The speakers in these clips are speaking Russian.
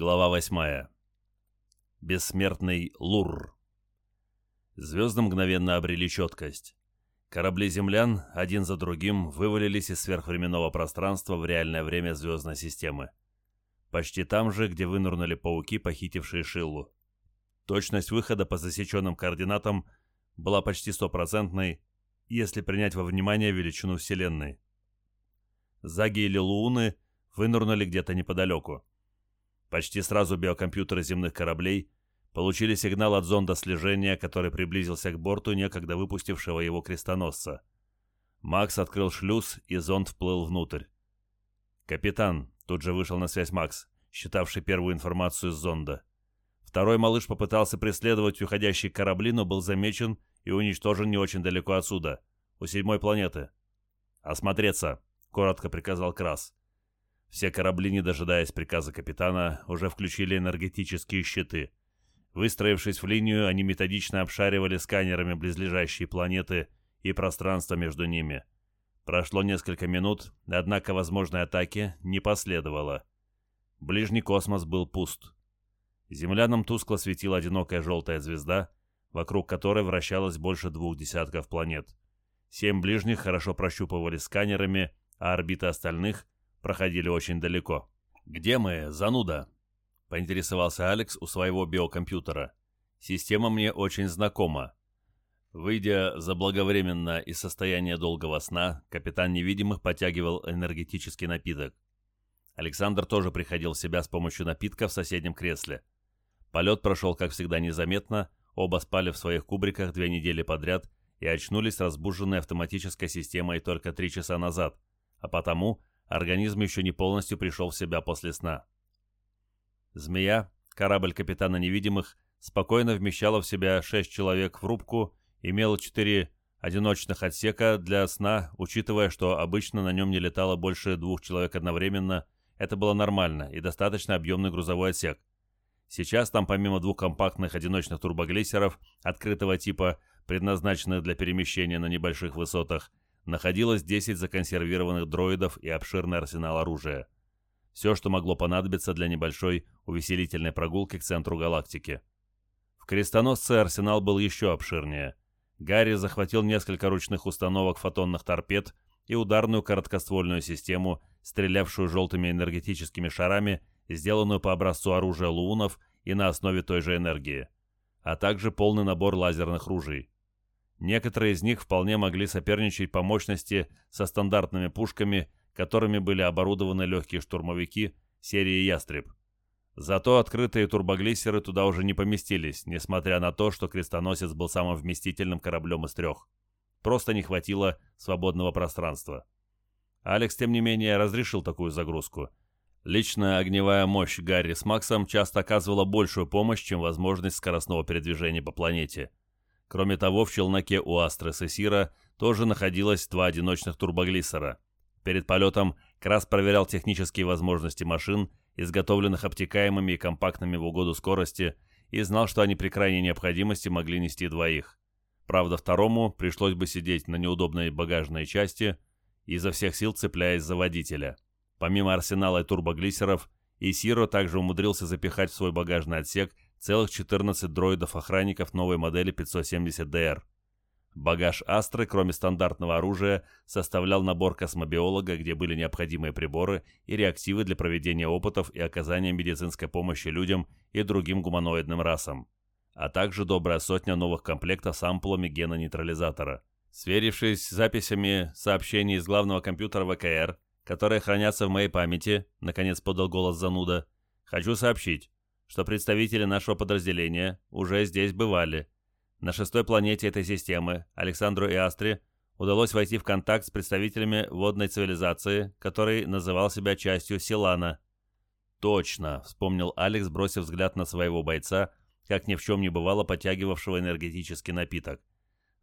Глава 8. Бессмертный Лур. Звезды мгновенно обрели четкость. Корабли землян один за другим вывалились из сверхвременного пространства в реальное время звездной системы. Почти там же, где вынырнули пауки, похитившие Шиллу. Точность выхода по засеченным координатам была почти стопроцентной, если принять во внимание величину Вселенной. Заги или Лууны вынырнули где-то неподалеку. Почти сразу биокомпьютеры земных кораблей получили сигнал от зонда слежения, который приблизился к борту некогда выпустившего его крестоносца. Макс открыл шлюз, и зонд вплыл внутрь. «Капитан», — тут же вышел на связь Макс, считавший первую информацию с зонда. Второй малыш попытался преследовать уходящие корабли, но был замечен и уничтожен не очень далеко отсюда, у седьмой планеты. «Осмотреться», — коротко приказал Крас. Все корабли, не дожидаясь приказа капитана, уже включили энергетические щиты. Выстроившись в линию, они методично обшаривали сканерами близлежащие планеты и пространство между ними. Прошло несколько минут, однако возможной атаки не последовало. Ближний космос был пуст. Землянам тускло светила одинокая желтая звезда, вокруг которой вращалось больше двух десятков планет. Семь ближних хорошо прощупывали сканерами, а орбиты остальных — проходили очень далеко. «Где мы, зануда?» — поинтересовался Алекс у своего биокомпьютера. «Система мне очень знакома». Выйдя заблаговременно из состояния долгого сна, капитан невидимых потягивал энергетический напиток. Александр тоже приходил в себя с помощью напитка в соседнем кресле. Полет прошел, как всегда, незаметно, оба спали в своих кубриках две недели подряд и очнулись разбуженной автоматической системой только три часа назад, а потому Организм еще не полностью пришел в себя после сна. «Змея», корабль капитана невидимых, спокойно вмещала в себя шесть человек в рубку, имела четыре одиночных отсека для сна, учитывая, что обычно на нем не летало больше двух человек одновременно, это было нормально и достаточно объемный грузовой отсек. Сейчас там помимо двух компактных одиночных турбоглиссеров открытого типа, предназначенных для перемещения на небольших высотах, находилось 10 законсервированных дроидов и обширный арсенал оружия. Все, что могло понадобиться для небольшой увеселительной прогулки к центру галактики. В крестоносце арсенал был еще обширнее. Гарри захватил несколько ручных установок фотонных торпед и ударную короткоствольную систему, стрелявшую желтыми энергетическими шарами, сделанную по образцу оружия луунов и на основе той же энергии, а также полный набор лазерных ружей. Некоторые из них вполне могли соперничать по мощности со стандартными пушками, которыми были оборудованы легкие штурмовики серии «Ястреб». Зато открытые турбоглиссеры туда уже не поместились, несмотря на то, что крестоносец был самым вместительным кораблем из трех. Просто не хватило свободного пространства. Алекс, тем не менее, разрешил такую загрузку. Личная огневая мощь Гарри с Максом часто оказывала большую помощь, чем возможность скоростного передвижения по планете – Кроме того, в челноке у Астрес и Сира тоже находилось два одиночных турбоглиссера. Перед полетом Крас проверял технические возможности машин, изготовленных обтекаемыми и компактными в угоду скорости, и знал, что они при крайней необходимости могли нести двоих. Правда, второму пришлось бы сидеть на неудобной багажной части, изо всех сил цепляясь за водителя. Помимо арсенала и турбоглиссеров, Исиро также умудрился запихать в свой багажный отсек целых 14 дроидов-охранников новой модели 570DR. Багаж Астры, кроме стандартного оружия, составлял набор космобиолога, где были необходимые приборы и реактивы для проведения опытов и оказания медицинской помощи людям и другим гуманоидным расам, а также добрая сотня новых комплектов с ампулами гена-нейтрализатора. Сверившись с записями сообщений из главного компьютера ВКР, которые хранятся в моей памяти, наконец подал голос зануда, хочу сообщить, что представители нашего подразделения уже здесь бывали. На шестой планете этой системы, Александру и Астре, удалось войти в контакт с представителями водной цивилизации, который называл себя частью Силана. «Точно», — вспомнил Алекс, бросив взгляд на своего бойца, как ни в чем не бывало подтягивавшего энергетический напиток.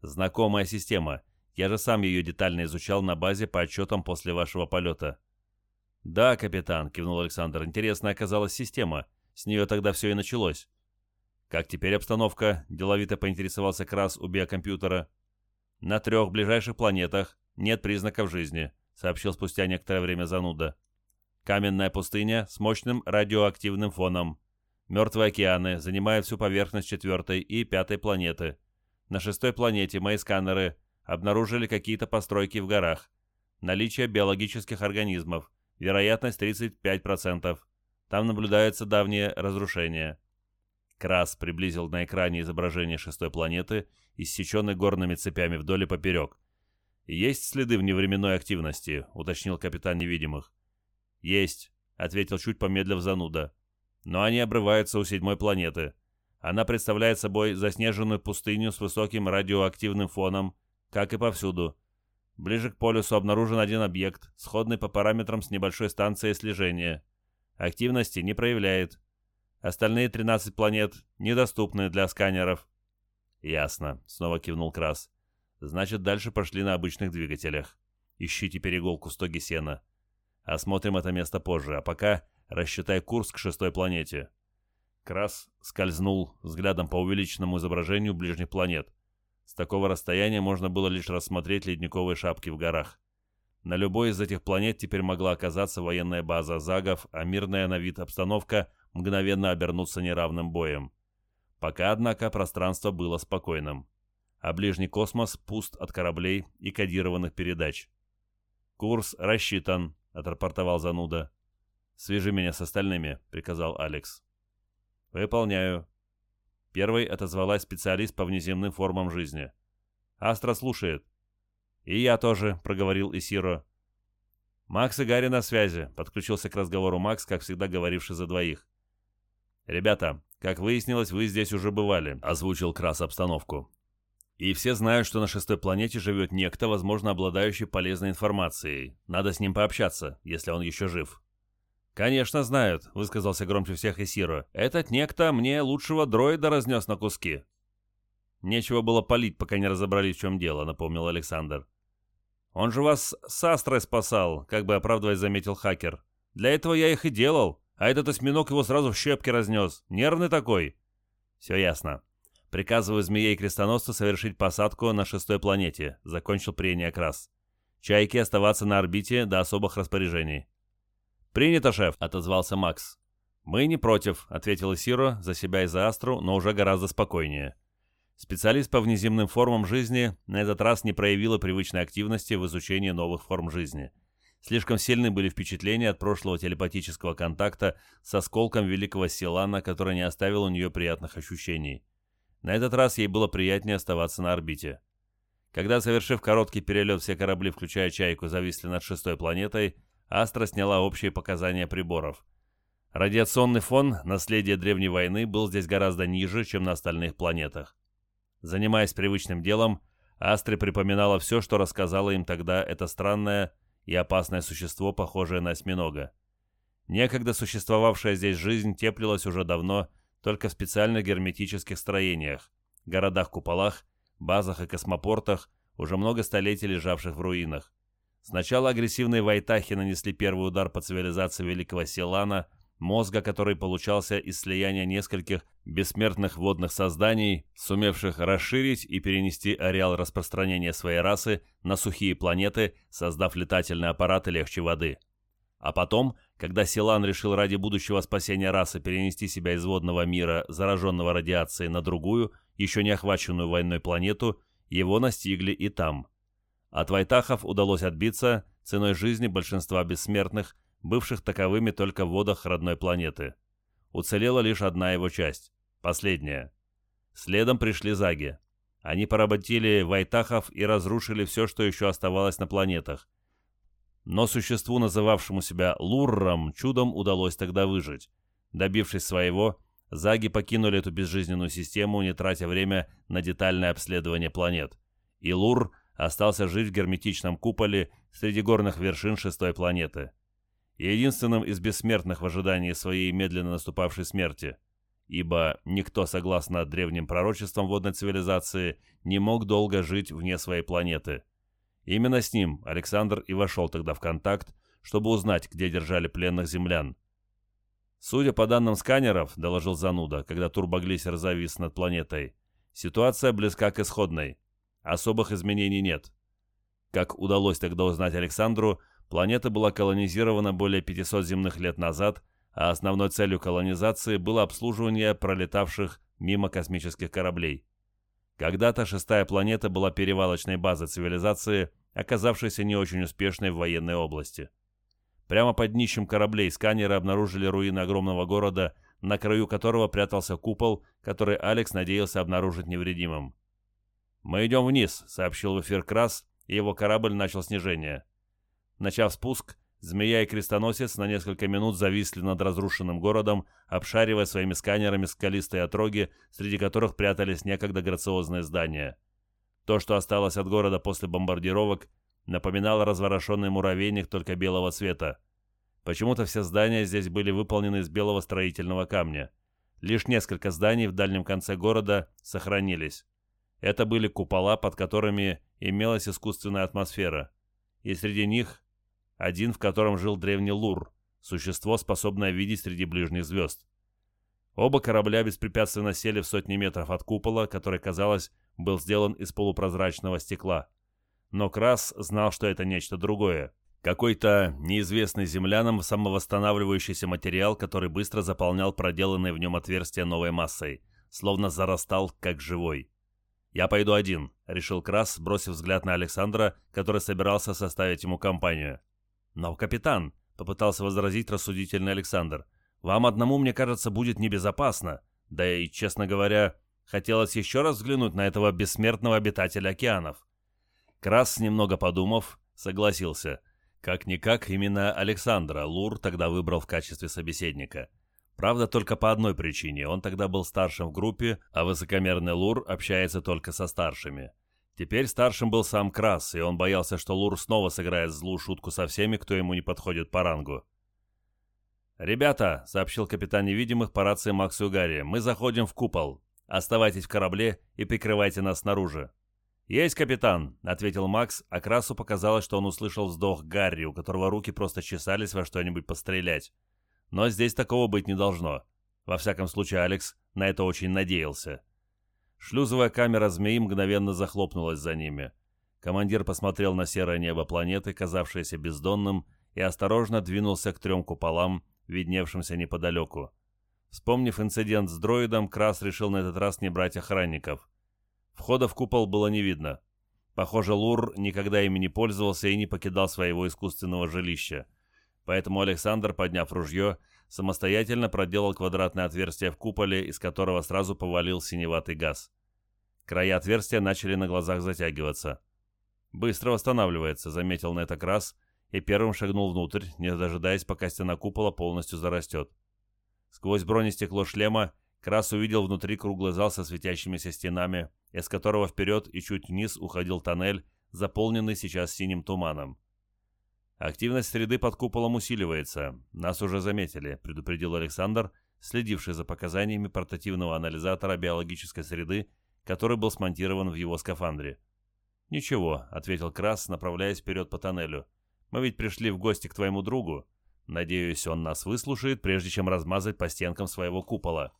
«Знакомая система. Я же сам ее детально изучал на базе по отчетам после вашего полета». «Да, капитан», — кивнул Александр, — «интересная оказалась система. С нее тогда все и началось. «Как теперь обстановка?» – деловито поинтересовался Крас у биокомпьютера. «На трех ближайших планетах нет признаков жизни», – сообщил спустя некоторое время зануда. Каменная пустыня с мощным радиоактивным фоном. Мертвые океаны занимают всю поверхность четвертой и пятой планеты. На шестой планете мои сканеры обнаружили какие-то постройки в горах. Наличие биологических организмов. Вероятность 35%. Там наблюдается давнее разрушение. Крас приблизил на экране изображение шестой планеты, иссеченной горными цепями вдоль и поперек. «Есть следы вневременной активности», — уточнил капитан невидимых. «Есть», — ответил чуть помедлив зануда. «Но они обрываются у седьмой планеты. Она представляет собой заснеженную пустыню с высоким радиоактивным фоном, как и повсюду. Ближе к полюсу обнаружен один объект, сходный по параметрам с небольшой станцией слежения. Активности не проявляет. Остальные 13 планет недоступны для сканеров. «Ясно», — снова кивнул Крас. «Значит, дальше пошли на обычных двигателях. Ищите переголку стоги сена. Осмотрим это место позже, а пока рассчитай курс к шестой планете». Крас скользнул взглядом по увеличенному изображению ближних планет. С такого расстояния можно было лишь рассмотреть ледниковые шапки в горах. На любой из этих планет теперь могла оказаться военная база Загов, а мирная на вид обстановка мгновенно обернуться неравным боем. Пока, однако, пространство было спокойным, а ближний космос пуст от кораблей и кодированных передач. «Курс рассчитан», — отрапортовал зануда. «Свяжи меня с остальными», — приказал Алекс. «Выполняю». Первой отозвалась специалист по внеземным формам жизни. «Астра слушает». «И я тоже», — проговорил Исиро. «Макс и Гарри на связи», — подключился к разговору Макс, как всегда говоривший за двоих. «Ребята, как выяснилось, вы здесь уже бывали», — озвучил Крас обстановку. «И все знают, что на шестой планете живет некто, возможно, обладающий полезной информацией. Надо с ним пообщаться, если он еще жив». «Конечно знают», — высказался громче всех Исиро. «Этот некто мне лучшего дроида разнес на куски». «Нечего было палить, пока не разобрались, в чем дело», — напомнил Александр. «Он же вас с Астрой спасал», — как бы оправдываясь заметил хакер. «Для этого я их и делал а этот осьминог его сразу в щепки разнес. Нервный такой. Все ясно. Приказываю змее и крестоносцу совершить посадку на шестой планете, закончил прения Крас. Чайки оставаться на орбите до особых распоряжений. «Принято, шеф», — отозвался Макс. «Мы не против», — ответил Сиро за себя и за Астру, но уже гораздо спокойнее. Специалист по внеземным формам жизни на этот раз не проявила привычной активности в изучении новых форм жизни — Слишком сильны были впечатления от прошлого телепатического контакта с осколком великого Силана, который не оставил у нее приятных ощущений. На этот раз ей было приятнее оставаться на орбите. Когда, совершив короткий перелет, все корабли, включая «Чайку», зависли над шестой планетой, Астра сняла общие показания приборов. Радиационный фон, наследие древней войны, был здесь гораздо ниже, чем на остальных планетах. Занимаясь привычным делом, Астре припоминала все, что рассказала им тогда эта странная, и опасное существо, похожее на осьминога. Некогда существовавшая здесь жизнь теплилась уже давно только в специальных герметических строениях, городах-куполах, базах и космопортах, уже много столетий лежавших в руинах. Сначала агрессивные вайтахи нанесли первый удар по цивилизации Великого Селана, мозга, который получался из слияния нескольких бессмертных водных созданий, сумевших расширить и перенести ареал распространения своей расы на сухие планеты, создав летательные аппараты легче воды. А потом, когда Силан решил ради будущего спасения расы перенести себя из водного мира, зараженного радиацией, на другую, еще не охваченную войной планету, его настигли и там. От Вайтахов удалось отбиться ценой жизни большинства бессмертных, бывших таковыми только в водах родной планеты. Уцелела лишь одна его часть. Последняя. Следом пришли заги. Они поработили вайтахов и разрушили все, что еще оставалось на планетах. Но существу, называвшему себя Лурром, чудом удалось тогда выжить. Добившись своего, заги покинули эту безжизненную систему, не тратя время на детальное обследование планет. И Лур остался жить в герметичном куполе среди горных вершин шестой планеты. Единственным из бессмертных в ожидании своей медленно наступавшей смерти ибо никто, согласно древним пророчествам водной цивилизации, не мог долго жить вне своей планеты. Именно с ним Александр и вошел тогда в контакт, чтобы узнать, где держали пленных землян. Судя по данным сканеров, доложил Зануда, когда турбоглиссер завис над планетой, ситуация близка к исходной. Особых изменений нет. Как удалось тогда узнать Александру, Планета была колонизирована более 500 земных лет назад, а основной целью колонизации было обслуживание пролетавших мимо космических кораблей. Когда-то шестая планета была перевалочной базой цивилизации, оказавшейся не очень успешной в военной области. Прямо под днищем кораблей сканеры обнаружили руины огромного города, на краю которого прятался купол, который Алекс надеялся обнаружить невредимым. «Мы идем вниз», — сообщил в эфир Крас, и его корабль начал снижение. Начав спуск, Змея и Крестоносец на несколько минут зависли над разрушенным городом, обшаривая своими сканерами скалистые отроги, среди которых прятались некогда грациозные здания. То, что осталось от города после бомбардировок, напоминало разворошенный муравейник только белого цвета. Почему-то все здания здесь были выполнены из белого строительного камня. Лишь несколько зданий в дальнем конце города сохранились. Это были купола, под которыми имелась искусственная атмосфера. И среди них один в котором жил древний Лур, существо, способное видеть среди ближних звезд. Оба корабля беспрепятственно сели в сотни метров от купола, который, казалось, был сделан из полупрозрачного стекла. Но Крас знал, что это нечто другое. Какой-то неизвестный землянам самовосстанавливающийся материал, который быстро заполнял проделанные в нем отверстия новой массой, словно зарастал, как живой. «Я пойду один», — решил Крас, бросив взгляд на Александра, который собирался составить ему компанию. «Но, капитан», — попытался возразить рассудительный Александр, «вам одному, мне кажется, будет небезопасно. Да и, честно говоря, хотелось еще раз взглянуть на этого бессмертного обитателя океанов». Крас, немного подумав, согласился. Как-никак, именно Александра Лур тогда выбрал в качестве собеседника. Правда, только по одной причине. Он тогда был старшим в группе, а высокомерный Лур общается только со старшими. Теперь старшим был сам Крас, и он боялся, что Лур снова сыграет злую шутку со всеми, кто ему не подходит по рангу. «Ребята», — сообщил капитан невидимых по рации Максу Гарри, — «мы заходим в купол. Оставайтесь в корабле и прикрывайте нас снаружи». «Есть, капитан», — ответил Макс, а Красу показалось, что он услышал вздох Гарри, у которого руки просто чесались во что-нибудь пострелять. Но здесь такого быть не должно. Во всяком случае, Алекс на это очень надеялся. Шлюзовая камера змеи мгновенно захлопнулась за ними. Командир посмотрел на серое небо планеты, казавшееся бездонным, и осторожно двинулся к трем куполам, видневшимся неподалеку. Вспомнив инцидент с дроидом, Крас решил на этот раз не брать охранников. Входа в купол было не видно. Похоже, Лур никогда ими не пользовался и не покидал своего искусственного жилища. Поэтому Александр, подняв ружье, самостоятельно проделал квадратное отверстие в куполе, из которого сразу повалил синеватый газ. Края отверстия начали на глазах затягиваться. «Быстро восстанавливается», — заметил на это Крас, и первым шагнул внутрь, не дожидаясь, пока стена купола полностью зарастет. Сквозь бронестекло шлема Крас увидел внутри круглый зал со светящимися стенами, из которого вперед и чуть вниз уходил тоннель, заполненный сейчас синим туманом. «Активность среды под куполом усиливается. Нас уже заметили», — предупредил Александр, следивший за показаниями портативного анализатора биологической среды, который был смонтирован в его скафандре. «Ничего», — ответил Крас, направляясь вперед по тоннелю. «Мы ведь пришли в гости к твоему другу. Надеюсь, он нас выслушает, прежде чем размазать по стенкам своего купола».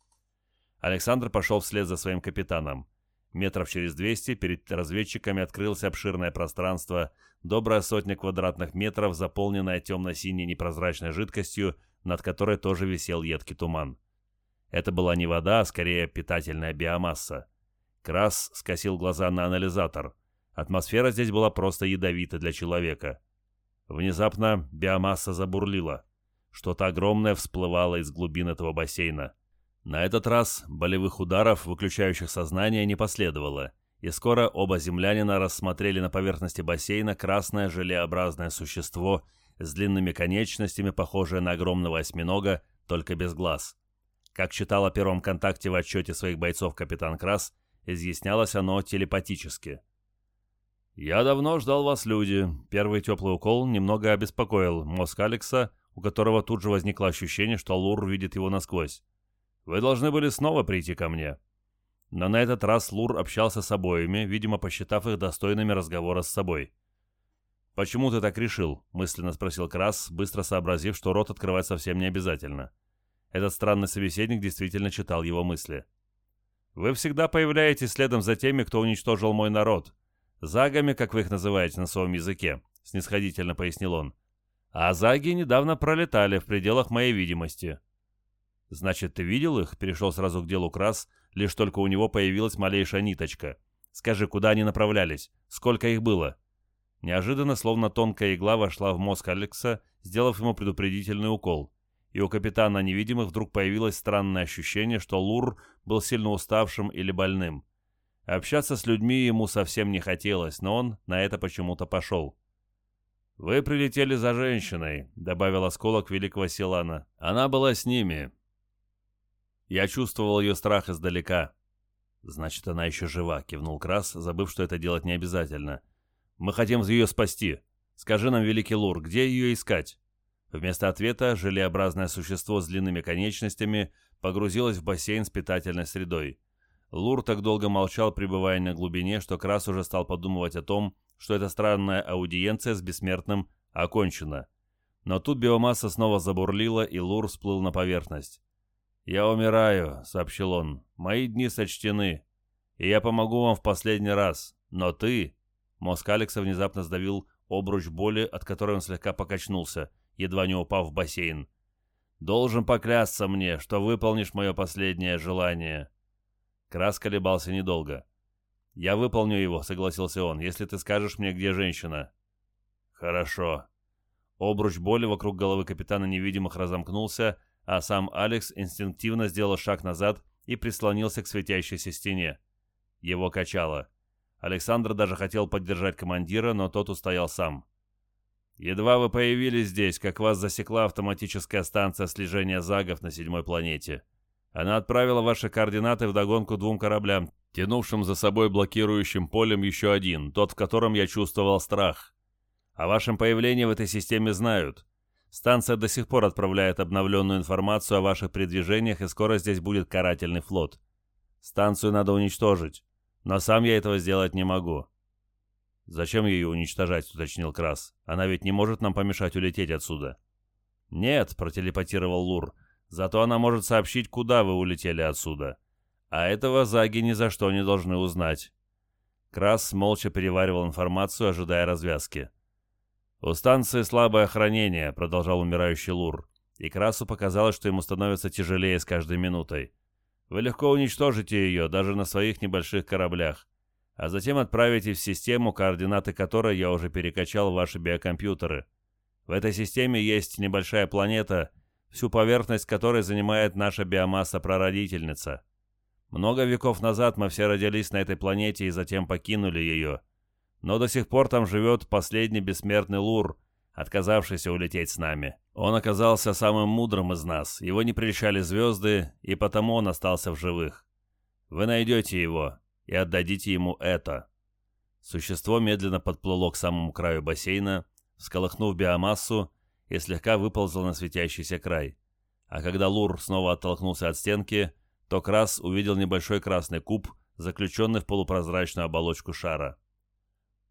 Александр пошел вслед за своим капитаном. Метров через 200 перед разведчиками открылось обширное пространство, добрая сотня квадратных метров, заполненная темно-синей непрозрачной жидкостью, над которой тоже висел едкий туман. Это была не вода, а скорее питательная биомасса. Крас скосил глаза на анализатор. Атмосфера здесь была просто ядовита для человека. Внезапно биомасса забурлила. Что-то огромное всплывало из глубин этого бассейна. На этот раз болевых ударов, выключающих сознание, не последовало, и скоро оба землянина рассмотрели на поверхности бассейна красное желеобразное существо с длинными конечностями, похожее на огромного осьминога, только без глаз. Как читал о первом контакте в отчете своих бойцов капитан Крас, изъяснялось оно телепатически. «Я давно ждал вас, люди». Первый теплый укол немного обеспокоил мозг Алекса, у которого тут же возникло ощущение, что Лур видит его насквозь. Вы должны были снова прийти ко мне». Но на этот раз Лур общался с обоими, видимо, посчитав их достойными разговора с собой. «Почему ты так решил?» — мысленно спросил Крас, быстро сообразив, что рот открывать совсем не обязательно. Этот странный собеседник действительно читал его мысли. «Вы всегда появляетесь следом за теми, кто уничтожил мой народ. Загами, как вы их называете на своем языке», — снисходительно пояснил он. А заги недавно пролетали в пределах моей видимости. Значит, ты видел их? Перешел сразу к делу Крас, лишь только у него появилась малейшая ниточка. Скажи, куда они направлялись? Сколько их было? Неожиданно, словно тонкая игла, вошла в мозг Алекса, сделав ему предупредительный укол. И у капитана невидимых вдруг появилось странное ощущение, что Лур был сильно уставшим или больным. Общаться с людьми ему совсем не хотелось, но он на это почему-то пошел. «Вы прилетели за женщиной», — добавил осколок великого Силана. «Она была с ними. Я чувствовал ее страх издалека». «Значит, она еще жива», — кивнул Крас, забыв, что это делать не обязательно. Мы хотим ее спасти. Скажи нам, великий Лур, где ее искать?» Вместо ответа желеобразное существо с длинными конечностями погрузилось в бассейн с питательной средой. Лур так долго молчал, пребывая на глубине, что Крас уже стал подумывать о том, что эта странная аудиенция с бессмертным окончена. Но тут биомасса снова забурлила, и Лур всплыл на поверхность. «Я умираю», — сообщил он. «Мои дни сочтены, и я помогу вам в последний раз. Но ты, Мозг Алекса внезапно сдавил обруч боли, от которой он слегка покачнулся, едва не упав в бассейн. «Должен поклясться мне, что выполнишь мое последнее желание». Крас колебался недолго. «Я выполню его», — согласился он, — «если ты скажешь мне, где женщина». «Хорошо». Обруч боли вокруг головы капитана невидимых разомкнулся, а сам Алекс инстинктивно сделал шаг назад и прислонился к светящейся стене. Его качало. Александр даже хотел поддержать командира, но тот устоял сам. «Едва вы появились здесь, как вас засекла автоматическая станция слежения загов на седьмой планете. Она отправила ваши координаты вдогонку двум кораблям, тянувшим за собой блокирующим полем еще один, тот, в котором я чувствовал страх. О вашем появлении в этой системе знают. Станция до сих пор отправляет обновленную информацию о ваших передвижениях, и скоро здесь будет карательный флот. Станцию надо уничтожить. Но сам я этого сделать не могу». «Зачем ее уничтожать?» — уточнил Крас. «Она ведь не может нам помешать улететь отсюда». «Нет», — протелепатировал Лур. «Зато она может сообщить, куда вы улетели отсюда. А этого Заги ни за что не должны узнать». Крас молча переваривал информацию, ожидая развязки. «У станции слабое охранение», — продолжал умирающий Лур. И Красу показалось, что ему становится тяжелее с каждой минутой. Вы легко уничтожите ее даже на своих небольших кораблях, а затем отправите в систему, координаты которой я уже перекачал в ваши биокомпьютеры. В этой системе есть небольшая планета, всю поверхность которой занимает наша биомасса-прародительница. Много веков назад мы все родились на этой планете и затем покинули ее. Но до сих пор там живет последний бессмертный Лур, отказавшийся улететь с нами. Он оказался самым мудрым из нас, его не прельщали звезды, и потому он остался в живых. Вы найдете его и отдадите ему это. Существо медленно подплыло к самому краю бассейна, всколыхнув биомассу, и слегка выползло на светящийся край. А когда Лур снова оттолкнулся от стенки, то Крас увидел небольшой красный куб, заключенный в полупрозрачную оболочку шара.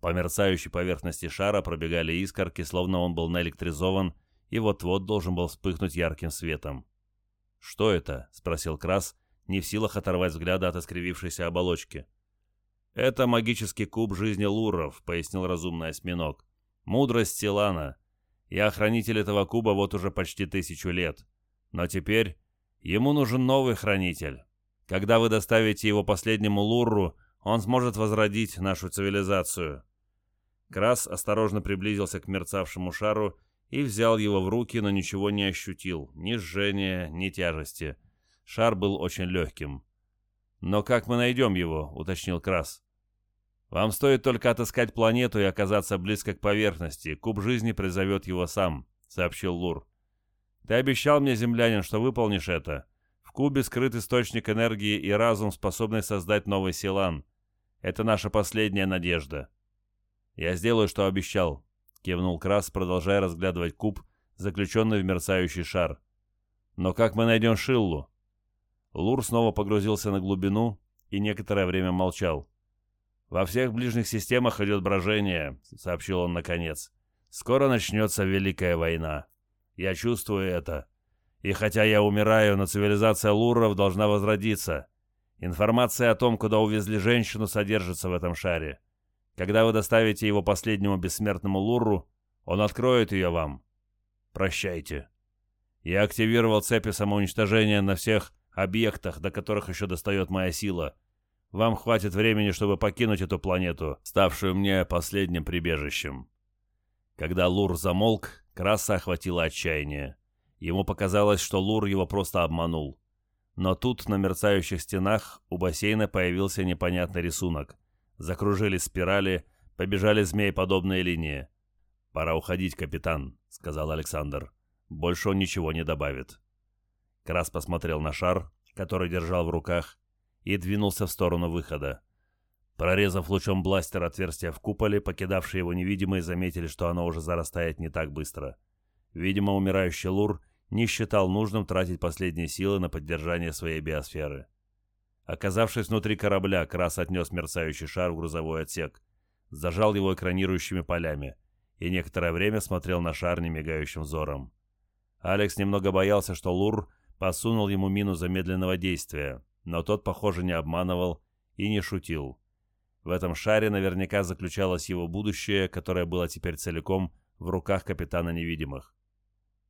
По мерцающей поверхности шара пробегали искорки, словно он был наэлектризован и вот-вот должен был вспыхнуть ярким светом. «Что это?» — спросил Крас, не в силах оторвать взгляда от искривившейся оболочки. «Это магический куб жизни луров», — пояснил разумный осьминог. «Мудрость Силана. Я хранитель этого куба вот уже почти тысячу лет. Но теперь ему нужен новый хранитель. Когда вы доставите его последнему лурру, он сможет возродить нашу цивилизацию. Крас осторожно приблизился к мерцавшему шару и взял его в руки, но ничего не ощутил, ни жжения, ни тяжести. Шар был очень легким. «Но как мы найдем его?» — уточнил Крас. «Вам стоит только отыскать планету и оказаться близко к поверхности. Куб жизни призовет его сам», — сообщил Лур. «Ты обещал мне, землянин, что выполнишь это. В кубе скрыт источник энергии и разум, способный создать новый Силан. Это наша последняя надежда». «Я сделаю, что обещал», — кивнул Крас, продолжая разглядывать куб, заключенный в мерцающий шар. «Но как мы найдем Шиллу?» Лур снова погрузился на глубину и некоторое время молчал. «Во всех ближних системах идет брожение», — сообщил он наконец. «Скоро начнется Великая война. Я чувствую это. И хотя я умираю, но цивилизация Луров должна возродиться. Информация о том, куда увезли женщину, содержится в этом шаре. Когда вы доставите его последнему бессмертному Лурру, он откроет ее вам. Прощайте. Я активировал цепи самоуничтожения на всех объектах, до которых еще достает моя сила. Вам хватит времени, чтобы покинуть эту планету, ставшую мне последним прибежищем». Когда Лур замолк, Краса охватило отчаяние. Ему показалось, что Лур его просто обманул. Но тут на мерцающих стенах у бассейна появился непонятный рисунок. Закружились спирали, побежали змееподобные линии. «Пора уходить, капитан», — сказал Александр. Больше он ничего не добавит. Крас посмотрел на шар, который держал в руках, и двинулся в сторону выхода. Прорезав лучом бластер отверстие в куполе, покидавшие его невидимые заметили, что оно уже зарастает не так быстро. Видимо, умирающий Лур не считал нужным тратить последние силы на поддержание своей биосферы. Оказавшись внутри корабля, Крас отнес мерцающий шар в грузовой отсек, зажал его экранирующими полями и некоторое время смотрел на шар немигающим взором. Алекс немного боялся, что Лур посунул ему мину замедленного действия, но тот, похоже, не обманывал и не шутил. В этом шаре наверняка заключалось его будущее, которое было теперь целиком в руках капитана невидимых.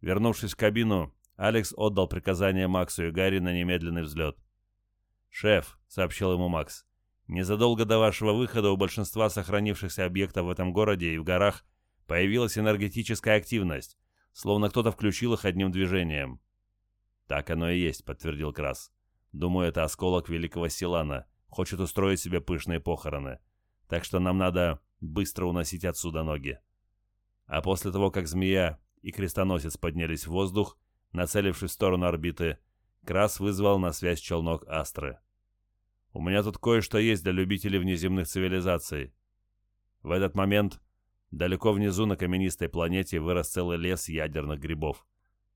Вернувшись в кабину, Алекс отдал приказание Максу и Гарри на немедленный взлет. «Шеф», — сообщил ему Макс, — «незадолго до вашего выхода у большинства сохранившихся объектов в этом городе и в горах появилась энергетическая активность, словно кто-то включил их одним движением. «Так оно и есть», — подтвердил Крас. «Думаю, это осколок великого Силана. Хочет устроить себе пышные похороны. Так что нам надо быстро уносить отсюда ноги». А после того, как змея и крестоносец поднялись в воздух, нацелившись в сторону орбиты, Крас вызвал на связь челнок Астры. «У меня тут кое-что есть для любителей внеземных цивилизаций». В этот момент Далеко внизу на каменистой планете вырос целый лес ядерных грибов.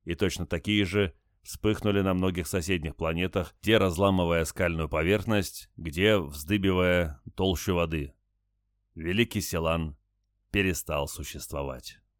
И точно такие же вспыхнули на многих соседних планетах, где разламывая скальную поверхность, где вздыбивая толщу воды. Великий Селан перестал существовать.